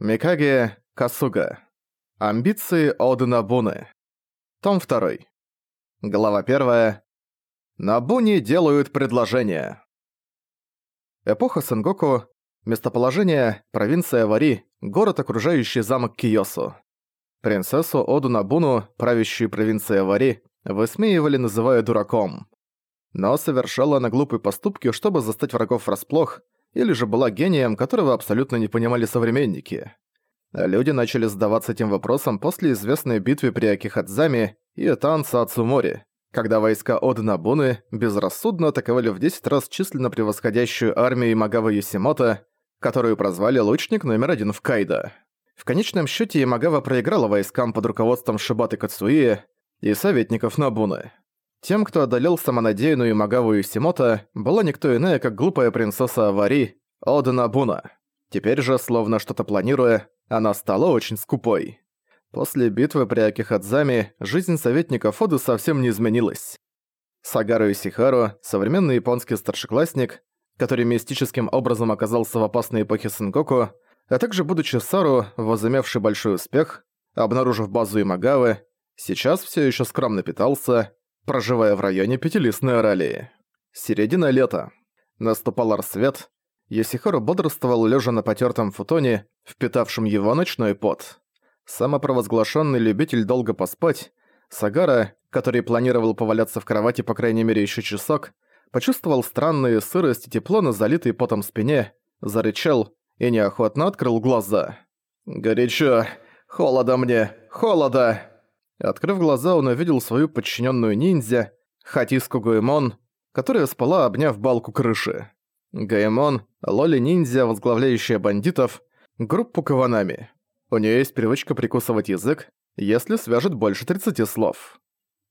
Микаге Касуга. Амбиции Оды Набуны. Том 2. Глава 1. Набуни делают предложение. Эпоха Сенгоку. Местоположение – провинция Вари, город, окружающий замок Киосу. Принцессу Оду Набуну, правящую провинцией Вари, высмеивали, называя дураком. Но совершала она глупые поступки, чтобы застать врагов врасплох – или же была гением, которого абсолютно не понимали современники. Люди начали задаваться этим вопросом после известной битвы при Акихадзаме и танца Ацумори, когда войска Оды Набуны безрассудно атаковали в 10 раз численно превосходящую армию Имагава Юсимото, которую прозвали «Лучник номер один в Кайдо». В конечном счете Имагава проиграла войскам под руководством Шибаты Кацуи и советников Набуны. Тем, кто одолел самонадеянную Магаву Юсимото, была никто иная, как глупая принцесса Авари, Ода Набуна. Теперь же, словно что-то планируя, она стала очень скупой. После битвы при Акихадзаме жизнь советника Оды совсем не изменилась. Сагару Исихару, современный японский старшеклассник, который мистическим образом оказался в опасной эпохе Сенгоку, а также будучи Сару, возымевший большой успех, обнаружив базу Имагавы, сейчас все еще скромно питался, проживая в районе Пятилистной Оралии. Середина лета. Наступал рассвет. Йосихару бодрствовал лежа на потертом футоне, впитавшем его ночной пот. Самопровозглашенный любитель долго поспать, Сагара, который планировал поваляться в кровати по крайней мере еще часок, почувствовал странную сырость и тепло на залитой потом спине, зарычал и неохотно открыл глаза. «Горячо! Холодно мне! Холодно!» Открыв глаза, он увидел свою подчиненную ниндзя, Хатиску Гуэмон, которая спала, обняв балку крыши. Гаймон – лоли-ниндзя, возглавляющая бандитов, группу Каванами. У нее есть привычка прикусывать язык, если свяжет больше 30 слов.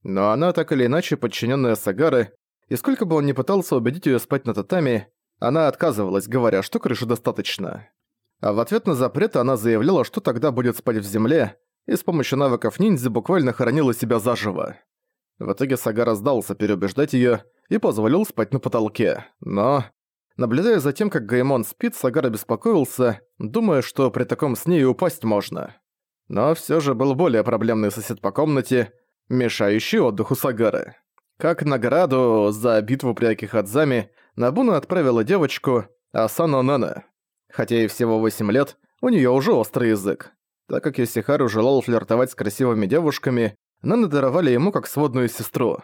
Но она так или иначе подчиненная Сагары, и сколько бы он ни пытался убедить ее спать на татами, она отказывалась, говоря, что крыши достаточно. А в ответ на запрет она заявляла, что тогда будет спать в земле, и с помощью навыков ниндзя буквально хоронила себя заживо. В итоге Сагара сдался переубеждать её и позволил спать на потолке. Но, наблюдая за тем, как Гаймон спит, Сагара беспокоился, думая, что при таком сне и упасть можно. Но всё же был более проблемный сосед по комнате, мешающий отдыху Сагары. Как награду за битву при Акихадзаме Набуна отправила девочку Асано Нана. Хотя ей всего 8 лет, у неё уже острый язык. Так как Йосихару желал флиртовать с красивыми девушками, Наны даровали ему как сводную сестру.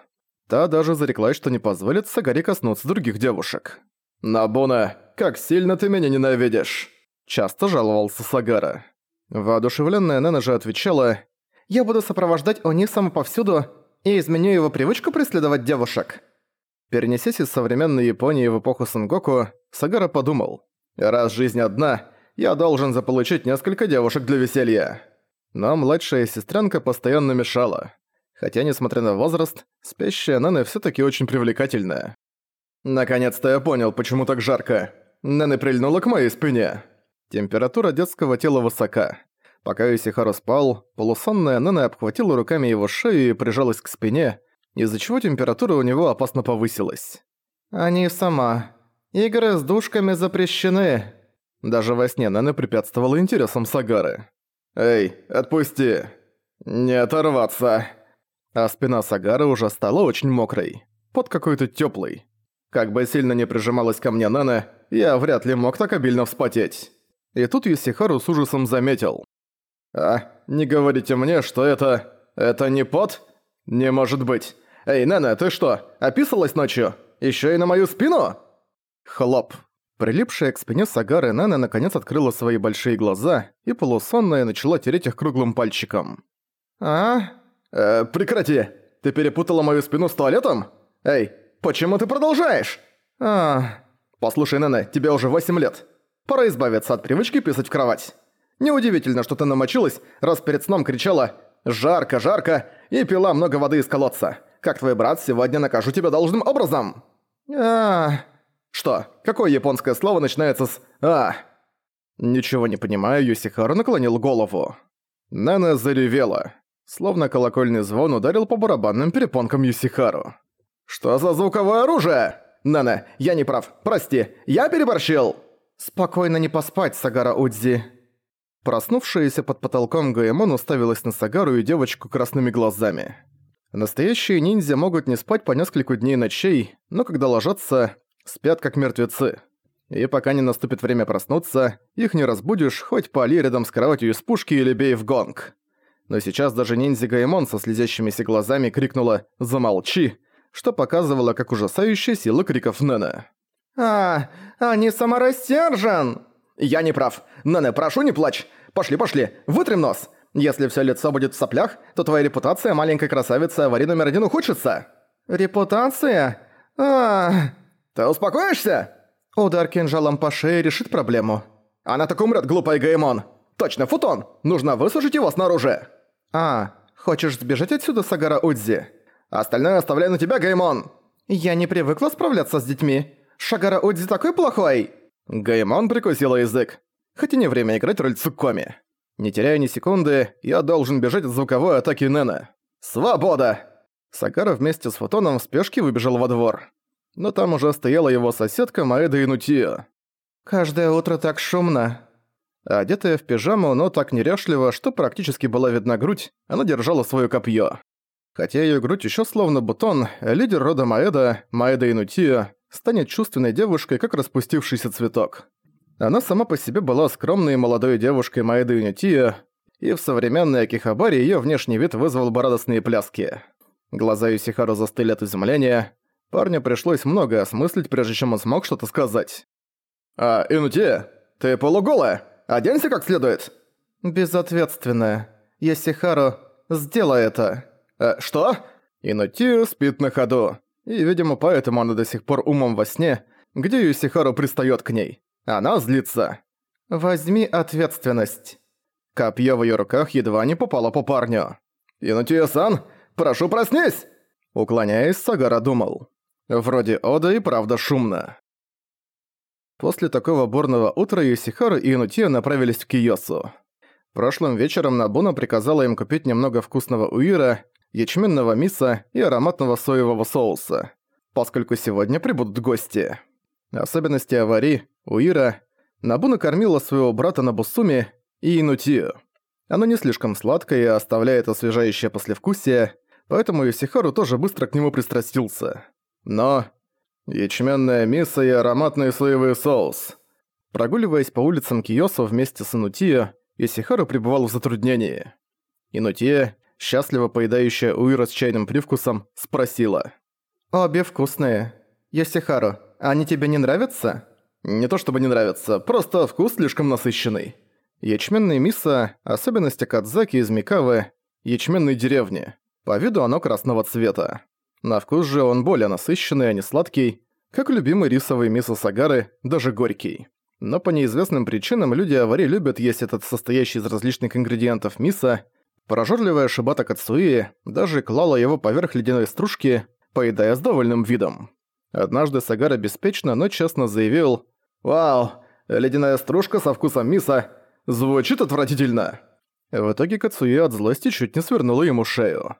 Та даже зареклась, что не позволит Сагаре коснуться других девушек. «Набуна, как сильно ты меня ненавидишь!» Часто жаловался Сагара. Воодушевленная Нана же отвечала «Я буду сопровождать Онисама повсюду и изменю его привычку преследовать девушек». Перенесясь из современной Японии в эпоху Сангоку, Сагара подумал «Раз жизнь одна, я должен заполучить несколько девушек для веселья. Но младшая сестренка постоянно мешала. Хотя, несмотря на возраст, спящая Нана все таки очень привлекательная. Наконец-то я понял, почему так жарко. Нана прильнула к моей спине. Температура детского тела высока. Пока Исихару спал, полусонная Нана обхватила руками его шею и прижалась к спине, из-за чего температура у него опасно повысилась. «Они сама. Игры с душками запрещены», даже во сне Нана препятствовала интересам Сагары. «Эй, отпусти! Не оторваться!» А спина Сагары уже стала очень мокрой. Под какой-то тёплый. Как бы сильно не прижималась ко мне Нана, я вряд ли мог так обильно вспотеть. И тут Юсихару с ужасом заметил. «А, не говорите мне, что это... это не пот? Не может быть. Эй, Нана, ты что, описалась ночью? Ещё и на мою спину?» Хлоп. Прилипшая к спине Сагары Нана наконец открыла свои большие глаза и полусонная начала тереть их круглым пальчиком. «А? Э, прекрати! Ты перепутала мою спину с туалетом? Эй, почему ты продолжаешь? А, послушай, Нана, тебе уже 8 лет. Пора избавиться от привычки писать в кровать. Неудивительно, что ты намочилась, раз перед сном кричала «Жарко, жарко!» и пила много воды из колодца. Как твой брат, сегодня накажу тебя должным образом. А, что? Какое японское слово начинается с «а»? Ничего не понимая, Юсихару наклонил голову. Нана заревела. Словно колокольный звон ударил по барабанным перепонкам Юсихару. «Что за звуковое оружие? Нана, я не прав. Прости, я переборщил!» «Спокойно не поспать, Сагара Удзи». Проснувшаяся под потолком Гаэмон уставилась на Сагару и девочку красными глазами. Настоящие ниндзя могут не спать по несколько дней ночей, но когда ложатся, спят как мертвецы. И пока не наступит время проснуться, их не разбудишь, хоть пали рядом с кроватью из пушки или бей в гонг. Но сейчас даже ниндзя Гаэмон со слезящимися глазами крикнула «Замолчи!», что показывало, как ужасающая сила криков Нэна. «А, они саморастержен!» «Я не прав. Нэне, прошу, не плачь. Пошли, пошли, вытрем нос. Если все лицо будет в соплях, то твоя репутация маленькой красавицы аварии номер один ухудшится». «Репутация? а Ты успокоишься?» Удар кинжалом по шее решит проблему. «Она так умрет, глупая Геймон! Точно, футон! Нужно высушить его снаружи!» «А, хочешь сбежать отсюда, Сагара Удзи?» «Остальное оставляю на тебя, Геймон!» «Я не привыкла справляться с детьми. Шагара Удзи такой плохой!» Гаймон прикусила язык. Хотя не время играть роль Цукоми. Не теряя ни секунды, я должен бежать от звуковой атаки Нэна. Свобода! Сакара вместе с Фотоном в спешке выбежал во двор. Но там уже стояла его соседка Маэда Инутио. «Каждое утро так шумно». Одетая в пижаму, но так неряшливо, что практически была видна грудь, она держала своё копье. Хотя её грудь ещё словно бутон, лидер рода Маэда, Маэда Инутио, станет чувственной девушкой, как распустившийся цветок. Она сама по себе была скромной молодой девушкой Маэды Юнития, и в современной Акихабаре её внешний вид вызвал бы радостные пляски. Глаза Юсихару застыли от изумления. Парню пришлось много осмыслить, прежде чем он смог что-то сказать. «А, Инутия, ты полуголая? Оденься как следует!» «Безответственная. Ясихару, сделай это!» «Э, что?» Инутия спит на ходу. И, видимо, поэтому она до сих пор умом во сне, где Юсихару пристает к ней. Она злится. «Возьми ответственность». Копье в её руках едва не попало по парню. «Инутия-сан, прошу проснись!» Уклоняясь, Сагара думал. Вроде Ода и правда шумно. После такого бурного утра Юсихару и Инутия направились в Киосу. Прошлым вечером Набуна приказала им купить немного вкусного уира, ячменного миса и ароматного соевого соуса, поскольку сегодня прибудут гости. Особенности аварии, Уира, Набуна кормила своего брата на Бусуме и Инутию. Оно не слишком сладкое и оставляет освежающее послевкусие, поэтому Юсихару тоже быстро к нему пристрастился. Но... Ячменная миса и ароматный соевый соус. Прогуливаясь по улицам Киосо вместе с Инутио, Юсихару пребывал в затруднении. Инутия, счастливо поедающая уира с чайным привкусом, спросила. «Обе вкусные. Йосихару, они тебе не нравятся?» «Не то чтобы не нравятся, просто вкус слишком насыщенный. Ячменный мисо – особенность Акадзаки из Микавы, ячменной деревни. По виду оно красного цвета. На вкус же он более насыщенный, а не сладкий, как любимый рисовый мисо Сагары, даже горький. Но по неизвестным причинам люди авари любят есть этот состоящий из различных ингредиентов мисо, Прожорливая Шибата Кацуи даже клала его поверх ледяной стружки, поедая с довольным видом. Однажды Сагара беспечно, но честно заявил «Вау, ледяная стружка со вкусом миса звучит отвратительно!» В итоге Кацуи от злости чуть не свернула ему шею.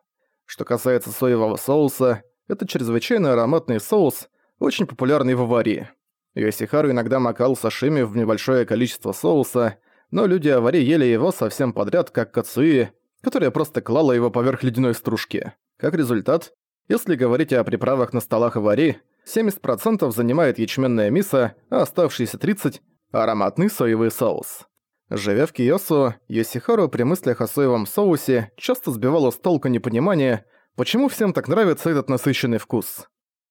Что касается соевого соуса, это чрезвычайно ароматный соус, очень популярный в аварии. Йосихару иногда макал сашими в небольшое количество соуса, но люди авари ели его совсем подряд, как Кацуи, которая просто клала его поверх ледяной стружки. Как результат, если говорить о приправах на столах авари, 70% занимает ячменная миса, а оставшиеся 30% – ароматный соевый соус. Живя в Киосу, Йосихару при мыслях о соевом соусе часто сбивало с толку непонимание, почему всем так нравится этот насыщенный вкус.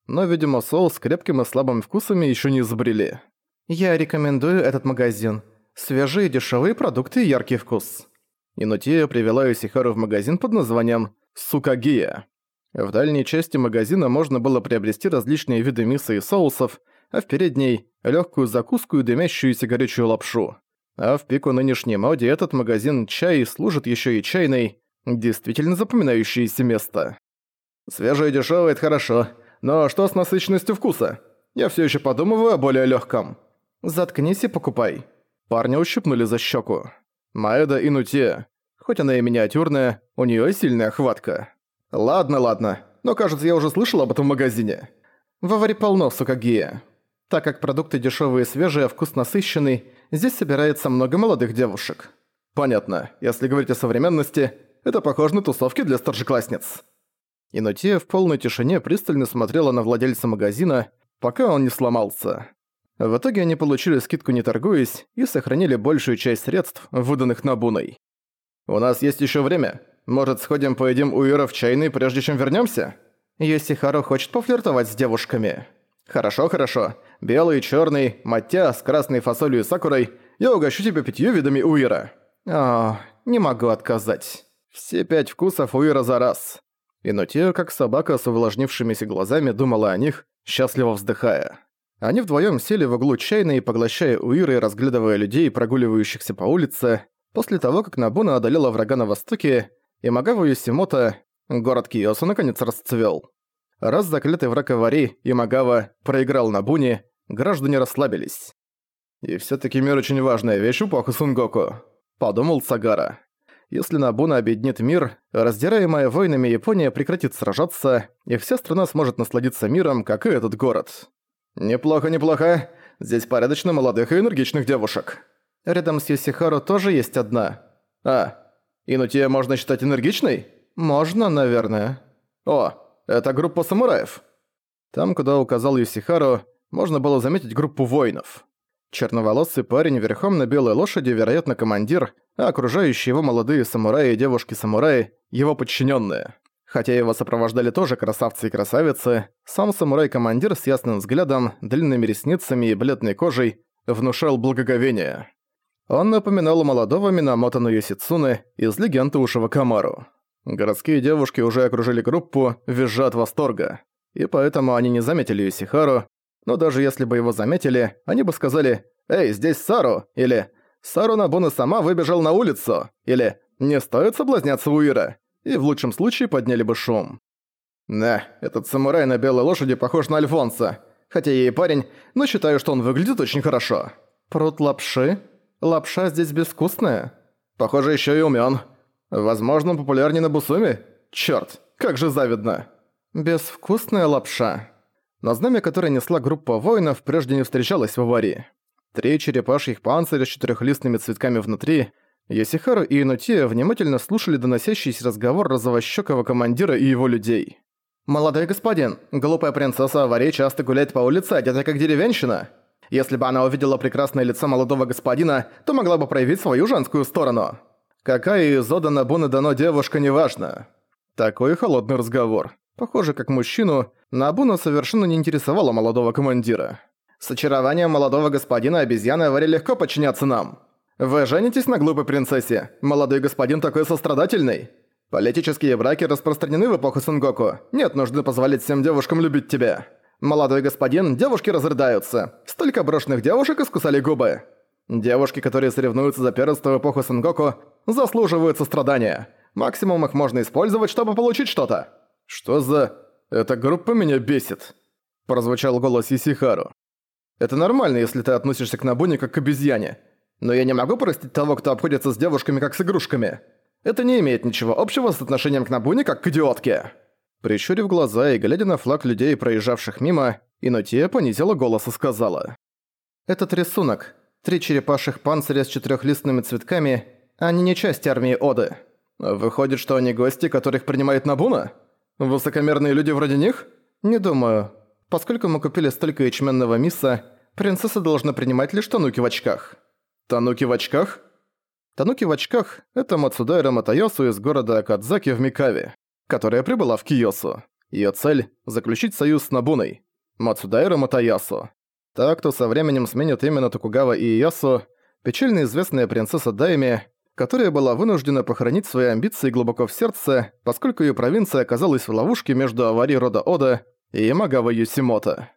Но, видимо, соус с крепким и слабым вкусами еще не изобрели. «Я рекомендую этот магазин. Свежие дешевые продукты и яркий вкус». Инутия привела Юсихару в магазин под названием «Сукагия». В дальней части магазина можно было приобрести различные виды миса и соусов, а в передней – легкую закуску и дымящуюся горячую лапшу. А в пику нынешней моде этот магазин чай служит еще и чайной, действительно запоминающееся место. Свежее и дешевое – это хорошо, но что с насыщенностью вкуса? Я все еще подумываю о более легком. Заткнись и покупай. Парня ущипнули за щеку. Маэда Инутия. Хоть она и миниатюрная, у нее сильная хватка. Ладно, ладно, но кажется, я уже слышал об этом магазине. В аваре полно сукагия. Так как продукты дешевые и свежие, а вкус насыщенный, здесь собирается много молодых девушек. Понятно. Если говорить о современности, это похоже на тусовки для старшеклассниц. Инутия в полной тишине пристально смотрела на владельца магазина, пока он не сломался. В итоге они получили скидку не торгуясь и сохранили большую часть средств, выданных Набуной. «У нас есть еще время. Может, сходим поедим у Ира в чайный, прежде чем вернемся? Йосихаро хочет пофлиртовать с девушками. Хорошо, хорошо. Белый, черный, матя с красной фасолью и сакурой. Я угощу тебя пятью видами уира. О, не могу отказать. Все пять вкусов уира за раз. Инутия, как собака с увлажнившимися глазами, думала о них, счастливо вздыхая. Они вдвоем сели в углу чайной, поглощая уиры и разглядывая людей, прогуливающихся по улице. После того, как Набуна одолела врага на востоке, и Магава Юсимото, город Киосу, наконец расцвел. Раз заклятый враг Авари, Имагава, проиграл Набуне, граждане расслабились. «И все таки мир очень важная вещь у эпоху Сунгоку», — подумал Сагара. Если Набуна объединит мир, раздираемая войнами Япония прекратит сражаться, и вся страна сможет насладиться миром, как и этот город. «Неплохо, неплохо. Здесь порядочно молодых и энергичных девушек. Рядом с Юсихару тоже есть одна. А, Инутия можно считать энергичной? Можно, наверное. О, это группа самураев. Там, куда указал Юсихару, можно было заметить группу воинов. Черноволосый парень верхом на белой лошади, вероятно, командир, а окружающие его молодые самураи и девушки-самураи – его подчиненные. Хотя его сопровождали тоже красавцы и красавицы, сам самурай-командир с ясным взглядом, длинными ресницами и бледной кожей внушал благоговение. Он напоминал молодого Минамото Юсицуны из легенды Ушива Камару. Городские девушки уже окружили группу, визжа от восторга. И поэтому они не заметили Юсихару, но даже если бы его заметили, они бы сказали «Эй, здесь Сару!» или «Сару Набуна сама выбежал на улицу!» или «Не стоит соблазняться Уира!» и в лучшем случае подняли бы шум. «Да, этот самурай на белой лошади похож на Альфонса. Хотя я и парень, но считаю, что он выглядит очень хорошо». «Пруд лапши? Лапша здесь безвкусная?» «Похоже, еще и умён. Возможно, популярнее на Бусуме? Чёрт, как же завидно!» «Безвкусная лапша». На знамя, которое несла группа воинов, прежде не встречалась в аварии. Три черепашьих панциря с четырехлистными цветками внутри. Йосихару и Инутия внимательно слушали доносящийся разговор розовощёкого командира и его людей. «Молодой господин, глупая принцесса аварии часто гуляет по улице, одета как деревенщина. Если бы она увидела прекрасное лицо молодого господина, то могла бы проявить свою женскую сторону. Какая из Ода Набуны дано девушка, неважно». Такой холодный разговор. Похоже, как мужчину, Набуна совершенно не интересовала молодого командира. «С очарованием молодого господина обезьяны Авари легко подчиняться нам. Вы женитесь на глупой принцессе? Молодой господин такой сострадательный. Политические браки распространены в эпоху Сенгоку. Нет нужды позволить всем девушкам любить тебя. Молодой господин, девушки разрыдаются. Столько брошенных девушек искусали губы. Девушки, которые соревнуются за первенство в эпоху Сенгоку, заслуживают сострадания. Максимум их можно использовать, чтобы получить что-то. «Что за... Эта группа меня бесит», – прозвучал голос Исихару. «Это нормально, если ты относишься к Набуне как к обезьяне. Но я не могу простить того, кто обходится с девушками как с игрушками. Это не имеет ничего общего с отношением к Набуне как к идиотке». Прищурив глаза и глядя на флаг людей, проезжавших мимо, Инутия понизила голос и сказала. «Этот рисунок. Три черепашьих панциря с четырехлистными цветками, они не часть армии Оды. Выходит, что они гости, которых принимает Набуна?» Высокомерные люди вроде них? Не думаю. Поскольку мы купили столько ячменного миса, принцесса должна принимать лишь тануки в очках. Тануки в очках? Тануки в очках – это Мацудайра Матайосу из города Акадзаки в Микаве, которая прибыла в Киосу. Её цель – заключить союз с Набуной. Мацудайра Матаясу. Так, кто со временем сменит именно Токугава и Иясу, печально известная принцесса Дайми, которая была вынуждена похоронить свои амбиции глубоко в сердце, поскольку ее провинция оказалась в ловушке между аварией рода Ода и Ямагава Юсимото.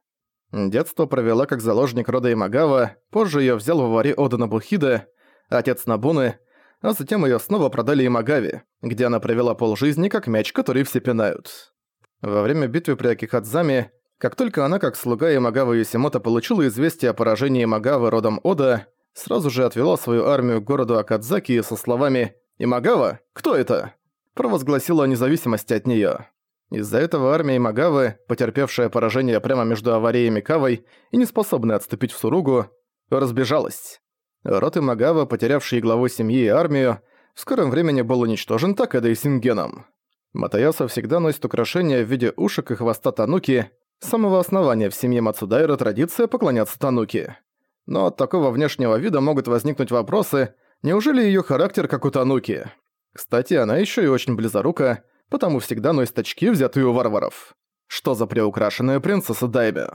Детство провела как заложник рода Ямагава, позже ее взял в аварии Ода Набухида, отец Набуны, а затем ее снова продали Ямагаве, где она провела полжизни как мяч, который все пинают. Во время битвы при Акихадзаме, как только она, как слуга Ямагава Юсимото, получила известие о поражении Ямагавы родом Ода, сразу же отвела свою армию к городу Акадзаки со словами «Имагава? Кто это?» провозгласила о независимости от неё. Из-за этого армия Имагавы, потерпевшая поражение прямо между аварией и Кавой и неспособная отступить в Суругу, разбежалась. Род Имагава, потерявший главу семьи и армию, в скором времени был уничтожен Такэдой и. Матаяса всегда носит украшения в виде ушек и хвоста Тануки. С самого основания в семье Мацудайра традиция поклоняться Тануки. Но от такого внешнего вида могут возникнуть вопросы, неужели её характер как у Тануки? Кстати, она ещё и очень близорука, потому всегда носит очки, взятые у варваров. Что за приукрашенная принцесса Дайбе?